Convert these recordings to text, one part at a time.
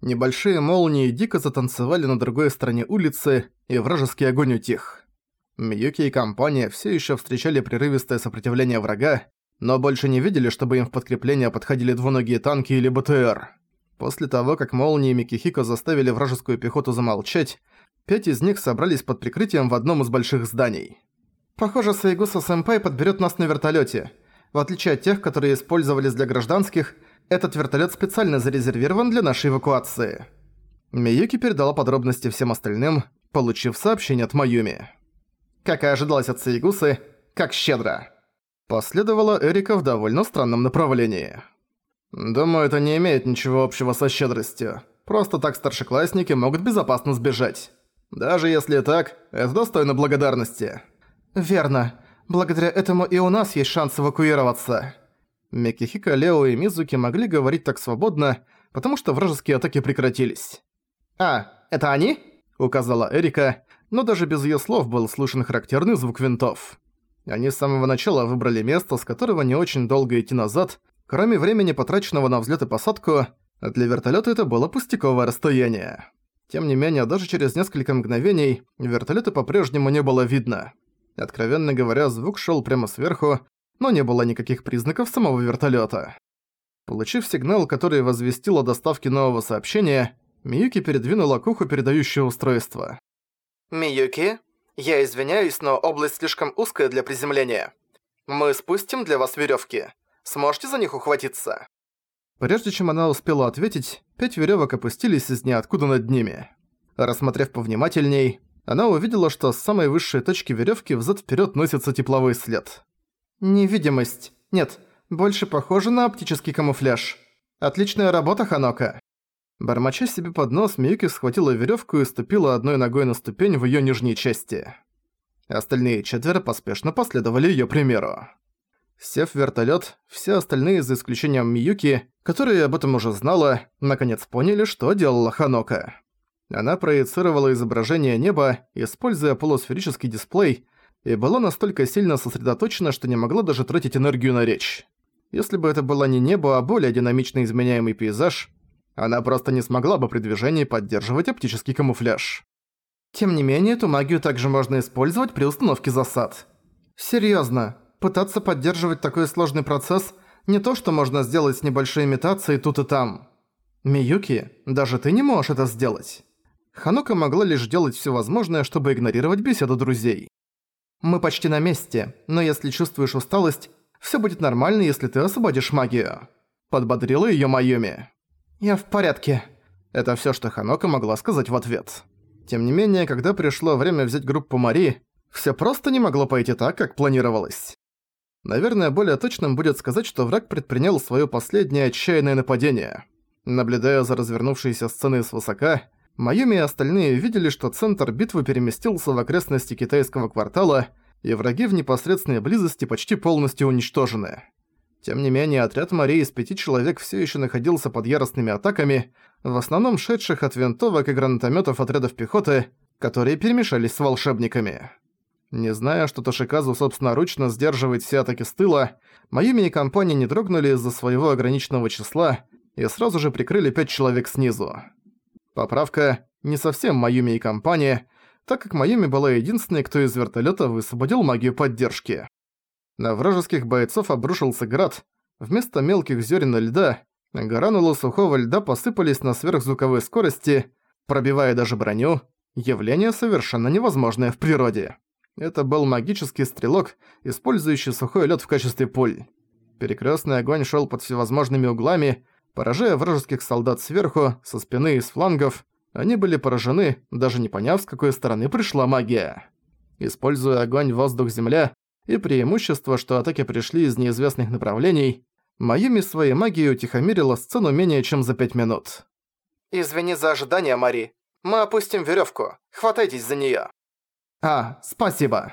Небольшие молнии дико затанцевали на другой стороне улицы, и вражеский огонь утих. Миюки и компания все еще встречали прерывистое сопротивление врага, но больше не видели, чтобы им в подкрепление подходили двуногие танки или БТР. После того, как молнии Микихико заставили вражескую пехоту замолчать, пять из них собрались под прикрытием в одном из больших зданий. «Похоже, Сайгуса-сэмпай подберет нас на вертолете. В отличие от тех, которые использовались для гражданских, этот вертолет специально зарезервирован для нашей эвакуации». Миюки передала подробности всем остальным, получив сообщение от Майюми. Как и ожидалось от Сайгусы, как щедро. Последовала Эрика в довольно странном направлении. Думаю, это не имеет ничего общего со щедростью. Просто так старшеклассники могут безопасно сбежать. Даже если так, это достойно благодарности. Верно. Благодаря этому и у нас есть шанс эвакуироваться. Микихика, Лео и Мизуки могли говорить так свободно, потому что вражеские атаки прекратились. «А, это они?» – указала Эрика, но даже без её слов был слышен характерный звук винтов. Они с самого начала выбрали место, с которого не очень долго идти назад, Кроме времени, потраченного на взлёт и посадку, для вертолёта это было пустяковое расстояние. Тем не менее, даже через несколько мгновений вертолёта по-прежнему не было видно. Откровенно говоря, звук шёл прямо сверху, но не было никаких признаков самого вертолёта. Получив сигнал, который возвестил о доставке нового сообщения, Миюки передвинула к уху передающее устройство. «Миюки, я извиняюсь, но область слишком узкая для приземления. Мы спустим для вас верёвки. Сможете за них ухватиться?» Прежде чем она успела ответить, пять веревок опустились из ниоткуда над ними. Рассмотрев повнимательней, она увидела, что с самой высшей точки веревки взад вперед носится тепловой след. «Невидимость. Нет, больше похоже на оптический камуфляж. Отличная работа, Ханока!» Бормоча себе под нос, Миюки схватила веревку и ступила одной ногой на ступень в ее нижней части. Остальные четверо поспешно последовали ее примеру. Сев в вертолёт, все остальные, за исключением Миюки, которая об этом уже знала, наконец поняли, что делала Ханока. Она проецировала изображение неба, используя полусферический дисплей, и была настолько сильно сосредоточена, что не могла даже тратить энергию на речь. Если бы это было не небо, а более динамично изменяемый пейзаж, она просто не смогла бы при движении поддерживать оптический камуфляж. Тем не менее, эту магию также можно использовать при установке засад. Серьёзно, пытаться поддерживать такой сложный процесс не то, что можно сделать с небольшой имитацией тут и там. Миюки, даже ты не можешь это сделать. Ханука могла лишь делать все возможное, чтобы игнорировать беседу друзей. Мы почти на месте, но если чувствуешь усталость, все будет нормально, если ты освободишь магию. Подбодрила ее Майюми. Я в порядке. Это все, что Ханока могла сказать в ответ. Тем не менее, когда пришло время взять группу Мари, все просто не могло пойти так, как планировалось. Наверное, более точным будет сказать, что враг предпринял свое последнее отчаянное нападение. Наблюдая за развернувшейся сценой свысока, Майюми и остальные видели, что центр битвы переместился в окрестности китайского квартала, и враги в непосредственной близости почти полностью уничтожены. Тем не менее, отряд Марии из пяти человек все еще находился под яростными атаками, в основном шедших от винтовок и гранатометов отрядов пехоты, которые перемешались с волшебниками. Не зная, что Тошиказу собственноручно сдерживает все атаки с тыла, Майюми и компания не дрогнули из-за своего ограниченного числа и сразу же прикрыли пять человек снизу. Поправка не совсем Майюми и компания, так как Майюми была единственной, кто из вертолета высвободил магию поддержки. На вражеских бойцов обрушился град, вместо мелких зерен льда гранулы сухого льда посыпались на сверхзвуковой скорости, пробивая даже броню, явление совершенно невозможное в природе. Это был магический стрелок, использующий сухой лед в качестве пуль. Перекрестный огонь шел под всевозможными углами, поражая вражеских солдат сверху, со спины и с флангов. Они были поражены, даже не поняв, с какой стороны пришла магия. Используя огонь, воздух, земля и преимущество, что атаки пришли из неизвестных направлений, Майюми своей магией утихомирила сцену менее чем за пять минут. «Извини за ожидание, Мари. Мы опустим веревку. Хватайтесь за нее. «А, спасибо!»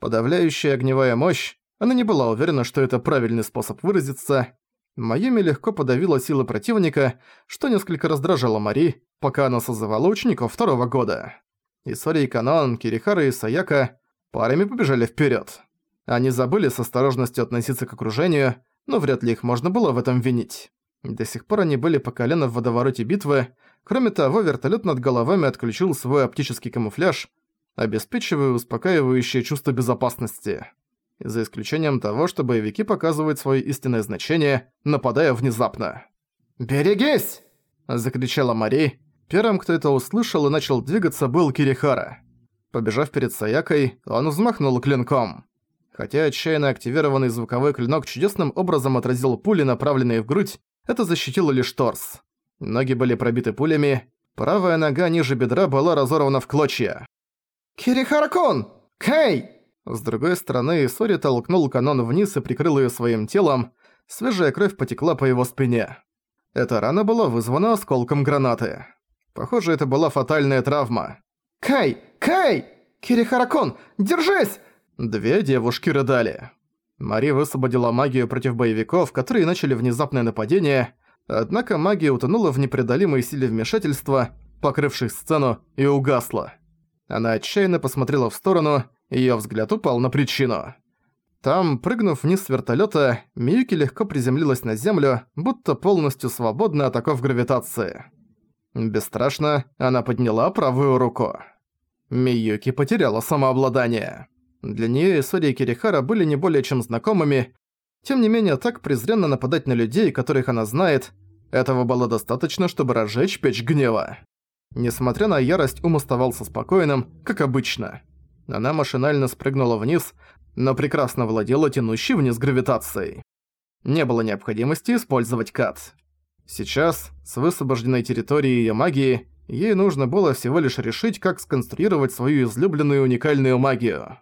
Подавляющая огневая мощь, она не была уверена, что это правильный способ выразиться. Майюми легко подавила силы противника, что несколько раздражало Мари, пока она созывала учеников второго года. Исори и Канон, Кирихара и Саяка парами побежали вперед. Они забыли с осторожностью относиться к окружению, но вряд ли их можно было в этом винить. До сих пор они были по колено в водовороте битвы, кроме того, вертолет над головами отключил свой оптический камуфляж, обеспечивая успокаивающее чувство безопасности. За исключением того, что боевики показывают свое истинное значение, нападая внезапно. «Берегись!» – закричала Мари. Первым, кто это услышал и начал двигаться, был Кирихара. Побежав перед Саякой, он взмахнул клинком. Хотя отчаянно активированный звуковой клинок чудесным образом отразил пули, направленные в грудь, это защитило лишь торс. Ноги были пробиты пулями, правая нога ниже бедра была разорвана в клочья. «Кирихаракун! Кэй!» С другой стороны, Сори толкнул канон вниз и прикрыл её своим телом, свежая кровь потекла по его спине. Эта рана была вызвана осколком гранаты. Похоже, это была фатальная травма. «Кай! Кай! Кирихаракун, держись!» Две девушки рыдали. Мари высвободила магию против боевиков, которые начали внезапное нападение, однако магия утонула в непреодолимой силе вмешательства, покрывшей сцену, и угасла. Она отчаянно посмотрела в сторону, её взгляд упал на причину. Там, прыгнув вниз с вертолёта, Миюки легко приземлилась на землю, будто полностью свободна от оков гравитации. Бесстрашно она подняла правую руку. Миюки потеряла самообладание. Для неё Исори и Кирихара были не более чем знакомыми, тем не менее так презренно нападать на людей, которых она знает, этого было достаточно, чтобы разжечь печь гнева. Несмотря на ярость, ум оставался спокойным, как обычно. Она машинально спрыгнула вниз, но прекрасно владела тянущей вниз гравитацией. Не было необходимости использовать кат. Сейчас, с высвобожденной территории её магии, ей нужно было всего лишь решить, как сконструировать свою излюбленную уникальную магию.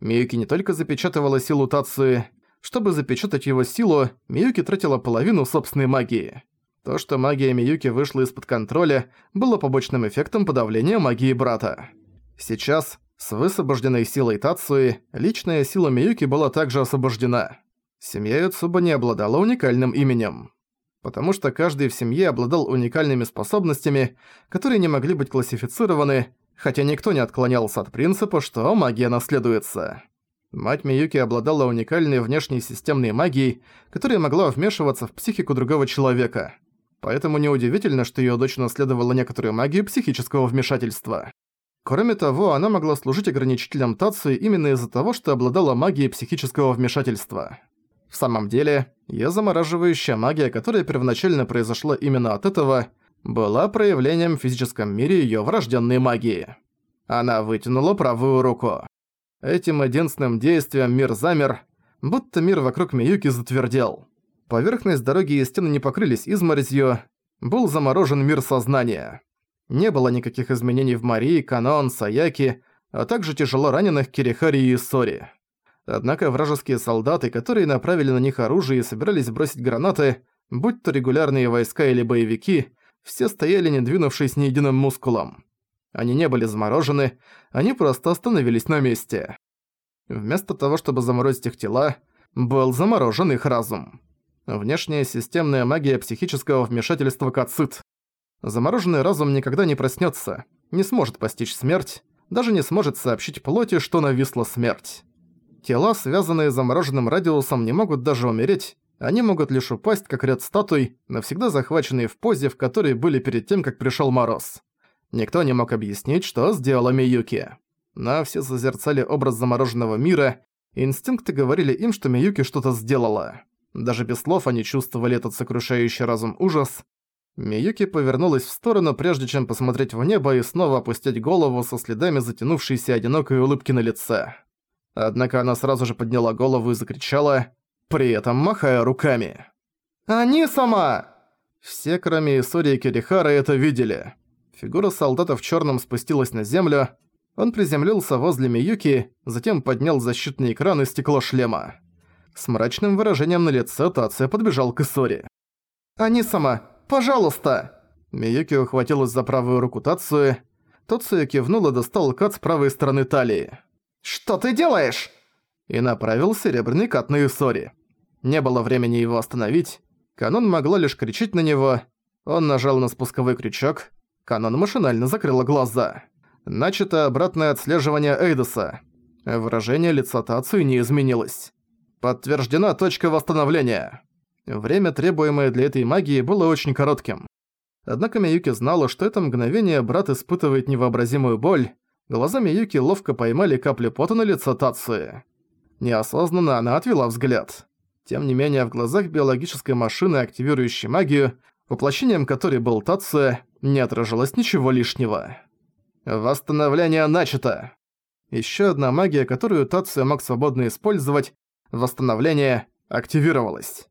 Миюки не только запечатывала силу Тации, чтобы запечатать его силу, Миюки тратила половину собственной магии. То, что магия Миюки вышла из-под контроля, было побочным эффектом подавления магии брата. Сейчас, с высвобожденной силой Тацуи, личная сила Миюки была также освобождена. Семья Юцуба не обладала уникальным именем. Потому что каждый в семье обладал уникальными способностями, которые не могли быть классифицированы, хотя никто не отклонялся от принципа, что магия наследуется. Мать Миюки обладала уникальной внешней системной магией, которая могла вмешиваться в психику другого человека. Поэтому неудивительно, что её дочь наследовала некоторую магию психического вмешательства. Кроме того, она могла служить ограничителем Тацию именно из-за того, что обладала магией психического вмешательства. В самом деле, её замораживающая магия, которая первоначально произошла именно от этого, была проявлением в физическом мире её врожденной магии. Она вытянула правую руку. Этим единственным действием мир замер, будто мир вокруг Миюки затвердел. Поверхность дороги и стены не покрылись изморозью, был заморожен мир сознания. Не было никаких изменений в Марии, Канон, Саяки, а также тяжело раненых Кирихари и Сори. Однако вражеские солдаты, которые направили на них оружие и собирались бросить гранаты, будь то регулярные войска или боевики, все стояли не двинувшись ни единым мускулом. Они не были заморожены, они просто остановились на месте. Вместо того, чтобы заморозить их тела, был заморожен их разум. Внешняя системная магия психического вмешательства Кацит. Замороженный разум никогда не проснется, не сможет постичь смерть, даже не сможет сообщить плоти, что нависла смерть. Тела, связанные замороженным радиусом, не могут даже умереть, они могут лишь упасть, как ряд статуй, навсегда захваченные в позе, в которой были перед тем, как пришел мороз. Никто не мог объяснить, что сделала Миюки. Но все созерцали образ замороженного мира, и инстинкты говорили им, что Миюки что-то сделала. Даже без слов они чувствовали этот сокрушающий разум ужас, Миюки повернулась в сторону, прежде чем посмотреть в небо и снова опустить голову со следами затянувшейся одинокой улыбки на лице. Однако она сразу же подняла голову и закричала, при этом махая руками. «Они сама!» Все, кроме Исори и Кирихара, это видели. Фигура солдата в черном спустилась на землю, он приземлился возле Миюки, затем поднял защитный экран и стекло шлема. С мрачным выражением на лице Тация подбежал к Исори. «Они сама, Пожалуйста!» Миюки ухватилась за правую руку Тацуи. Тацуя кивнул и достал кат с правой стороны талии. «Что ты делаешь?» И направил серебряный кат на Юсори. Не было времени его остановить. Канон могла лишь кричать на него. Он нажал на спусковой крючок. Канон машинально закрыла глаза. Начато обратное отслеживание Эйдоса. Выражение лица Тацуи не изменилось. Подтверждена точка восстановления. Время, требуемое для этой магии, было очень коротким. Однако Миюки знала, что это мгновение брат испытывает невообразимую боль. Глаза Миюки ловко поймали капли пота на лицо Тацуи. Неосознанно она отвела взгляд. Тем не менее, в глазах биологической машины, активирующей магию, воплощением которой был Тацуя, не отражалось ничего лишнего. Восстановление начато. Ещё одна магия, которую Тацуя мог свободно использовать, восстановление, активировалась.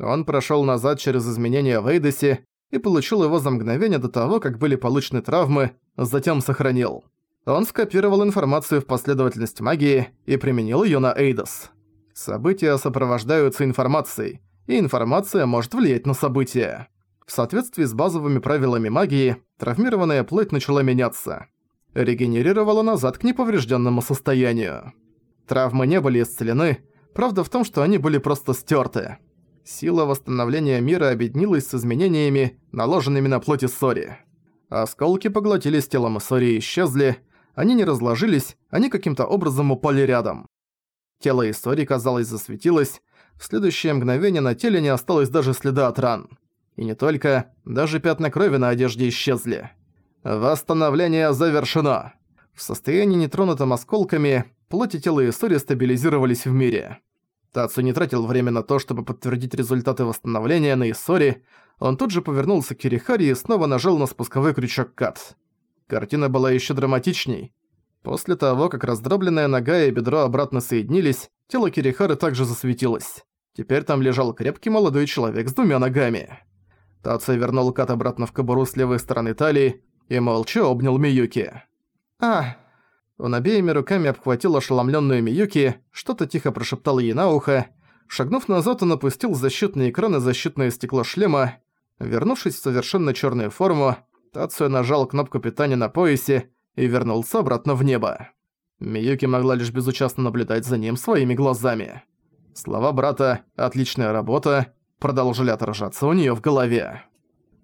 Он прошёл назад через изменения в Эйдосе и получил его за мгновение до того, как были получены травмы, затем сохранил. Он скопировал информацию в последовательность магии и применил её на Эйдос. События сопровождаются информацией, и информация может влиять на события. В соответствии с базовыми правилами магии, травмированная плоть начала меняться. Регенерировала назад к неповрежденному состоянию. Травмы не были исцелены, правда в том, что они были просто стерты. Сила восстановления мира объединилась с изменениями, наложенными на плоти Сори. Осколки поглотились телом Сори и исчезли, они не разложились, они каким-то образом упали рядом. Тело Исори, казалось, засветилось, в следующее мгновение на теле не осталось даже следа от ран. И не только, даже пятна крови на одежде исчезли. Восстановление завершено. В состоянии нетронутым осколками, плоть и тело Исори стабилизировались в мире. Тацу не тратил время на то, чтобы подтвердить результаты восстановления на Исори, он тут же повернулся к Кирихари и снова нажал на спусковой крючок Кат. Картина была еще драматичней. После того, как раздробленная нога и бедро обратно соединились, тело Кирихары также засветилось. Теперь там лежал крепкий молодой человек с двумя ногами. Тацу вернул Кат обратно в кобуру с левой стороны талии и молча обнял Миюки. «А!» Он обеими руками обхватил ошеломленную Миюки, что-то тихо прошептал ей на ухо. Шагнув назад, он опустил защитный экран и защитное стекло шлема. Вернувшись в совершенно черную форму, Тацуя нажал кнопку питания на поясе и вернулся обратно в небо. Миюки могла лишь безучастно наблюдать за ним своими глазами. Слова брата «отличная работа» продолжили отражаться у неё в голове.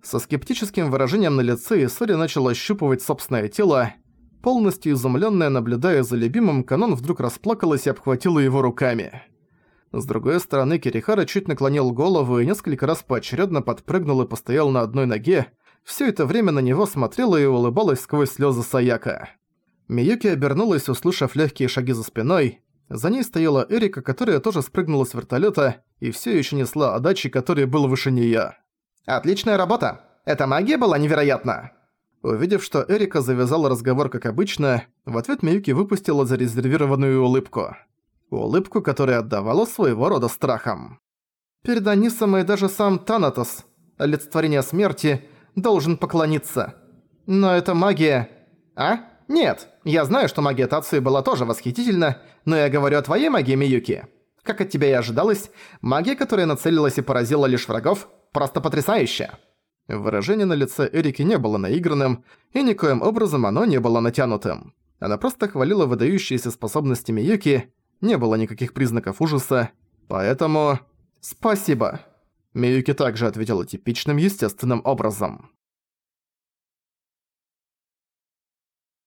Со скептическим выражением на лице Исори начал ощупывать собственное тело. Полностью изумлённая, наблюдая за любимым, Канон вдруг расплакалась и обхватила его руками. С другой стороны, Кирихара чуть наклонил голову и несколько раз поочерёдно подпрыгнул и постоял на одной ноге. Всё это время на него смотрела и улыбалась сквозь слёзы Саяка. Миюки обернулась, услышав лёгкие шаги за спиной. За ней стояла Эрика, которая тоже спрыгнула с вертолёта и всё ещё несла Адачи, который был выше неё. «Отличная работа! Эта магия была невероятна!» Увидев, что Эрика завязала разговор как обычно, в ответ Миюки выпустила зарезервированную улыбку. Улыбку, которая отдавала своего рода страхом. «Перед Анисом и даже сам Танатос, олицетворение смерти, должен поклониться. Но это магия...» «А? Нет, я знаю, что магия Тацуи была тоже восхитительна, но я говорю о твоей магии, Миюки. Как от тебя и ожидалось, магия, которая нацелилась и поразила лишь врагов, просто потрясающая». Выражение на лице Эрики не было наигранным, и никоим образом оно не было натянутым. Она просто хвалила выдающиеся способности Миюки, не было никаких признаков ужаса, поэтому... «Спасибо!» Миюки также ответила типичным естественным образом.